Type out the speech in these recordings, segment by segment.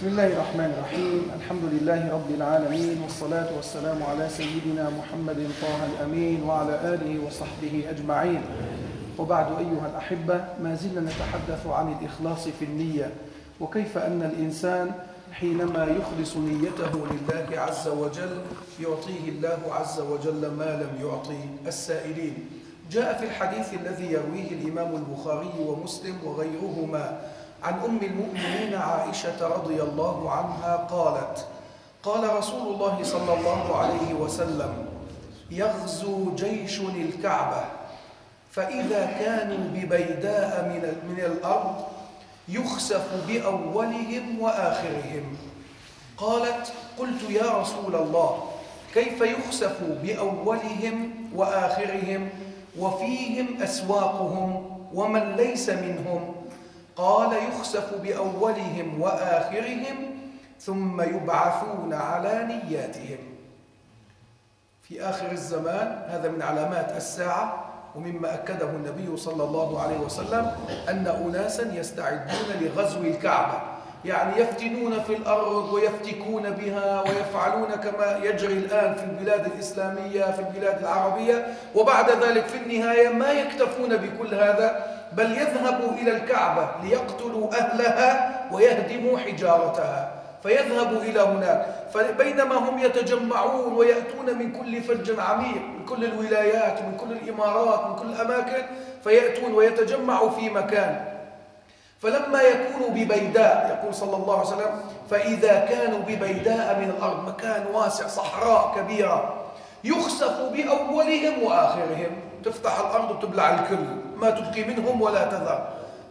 بسم الله الرحمن الرحيم. الحمد لله رب العالمين والصلاة والسلام على سيدنا محمد طه الأمين وعلى آله وصحبه أجمعين. وبعد أيها الأحبة ما زلنا نتحدث عن الإخلاص في النية وكيف أن الإنسان حينما يخلص نيته لله عز وجل يعطيه الله عز وجل ما لم يعطي السائلين. جاء في الحديث الذي يرويه الإمام البخاري ومسلم وغيرهما عن أم المؤمنين عائشة رضي الله عنها قالت قال رسول الله صلى الله عليه وسلم يغزو جيش الكعبة فإذا كانوا ببيداء من من الأرض يخسف بأولهم وآخرهم. قالت قلت يا رسول الله كيف يخسف بأولهم وآخرهم؟ وفيهم أسواقهم ومن ليس منهم؟ قال يخسف بأولهم وآخرهم ثم يبعثون على نياتهم. في آخر الزمان هذا من علامات الساعة ومما أكده النبي صلى الله عليه وسلم أن أناسا يستعدون لغزو الكعبة. يعني يفتنون في الأرض ويفتكون بها ويفعلون كما يجري الآن في البلاد الإسلامية في البلاد العربية. وبعد ذلك في النهاية ما يكتفون بكل هذا بل يذهبوا إلى الكعبة ليقتلوا أهلها ويهدموا حجارتها. فيذهبوا إلى هناك. فبينما هم يتجمعون ويأتون من كل فج عميق من كل الولايات من كل الإمارات من كل الأماكن فيأتون ويتجمعوا في مكان. فلما يكونوا ببيداء يقول صلى الله عليه وسلم فإذا كانوا ببيداء من الأرض مكان واسع صحراء كبيرة يخسف بأولهم وآخرهم. تفتح الأرض وتبلع الكل. ما تبقي منهم ولا تذر.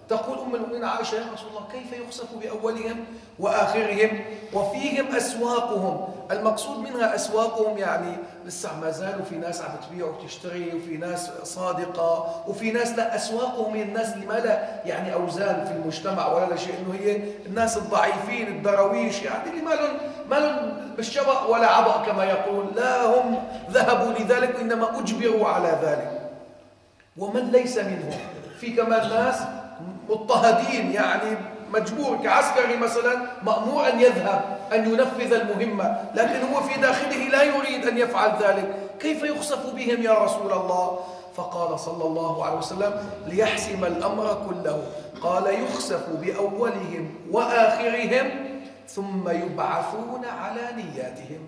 تقول أم المؤمنين عائشة يا رسول الله كيف يخسف بأولهم وآخرهم وفيهم أسواقهم؟ المقصود منها أسواقهم يعني لسه ما زالوا في ناس عم تبيع وتشتري وفي ناس صادقة وفي ناس لا أسواقهم هي الناس اللي ما لا يعني أوزان في المجتمع ولا لا شيء إنه هي الناس الضعيفين الدراويش يعني اللي ما لهم ما لهم بالشبع ولا عبأ كما يقول. لا هم ذهبوا لذلك إنما أجبروا على ذلك. ومن ليس منهم؟ في كمان ناس مضطهدين يعني مجبور كعسكري مثلا مأمور أن يذهب أن ينفذ المهمة لكن هو في داخله لا يريد أن يفعل ذلك. كيف يخسف بهم يا رسول الله؟ فقال صلى الله عليه وسلم ليحسم الأمر كله. قال يخسف بأولهم وآخرهم ثم يبعثون على نياتهم.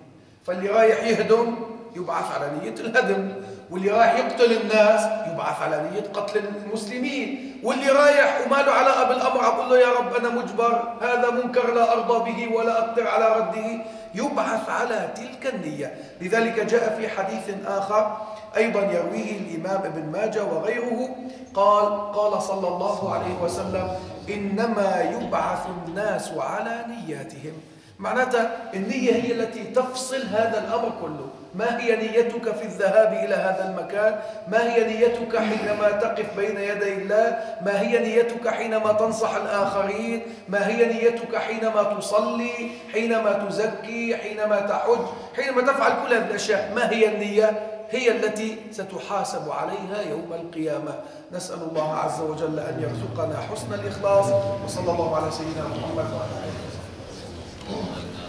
فاللي رايح يهدم يبعث على نية الهدم. واللي رايح يقتل الناس يبعث على نية قتل المسلمين. واللي رايح وما له علاقة بالأمر أقول له يا رب أنا مجبر هذا منكر لا أرضى به ولا أقدر على رده. يبعث على تلك النية. لذلك جاء في حديث آخر أيضا يرويه الإمام ابن ماجه وغيره قال قال صلى الله عليه وسلم إنما يبعث الناس على نياتهم. معناتها النية هي التي تفصل هذا الأمر كله. ما هي نيتك في الذهاب إلى هذا المكان؟ ما هي نيتك حينما تقف بين يدي الله؟ ما هي نيتك حينما تنصح الآخرين؟ ما هي نيتك حينما تصلي؟ حينما تزكي؟ حينما تحج؟ حينما تفعل كل هذه الأشياء. ما هي النية؟ هي التي ستحاسب عليها يوم القيامة. نسأل الله عز وجل أن يرزقنا حسن الإخلاص. وصلى الله على سيدنا محمد وعلى آله. Oh my God.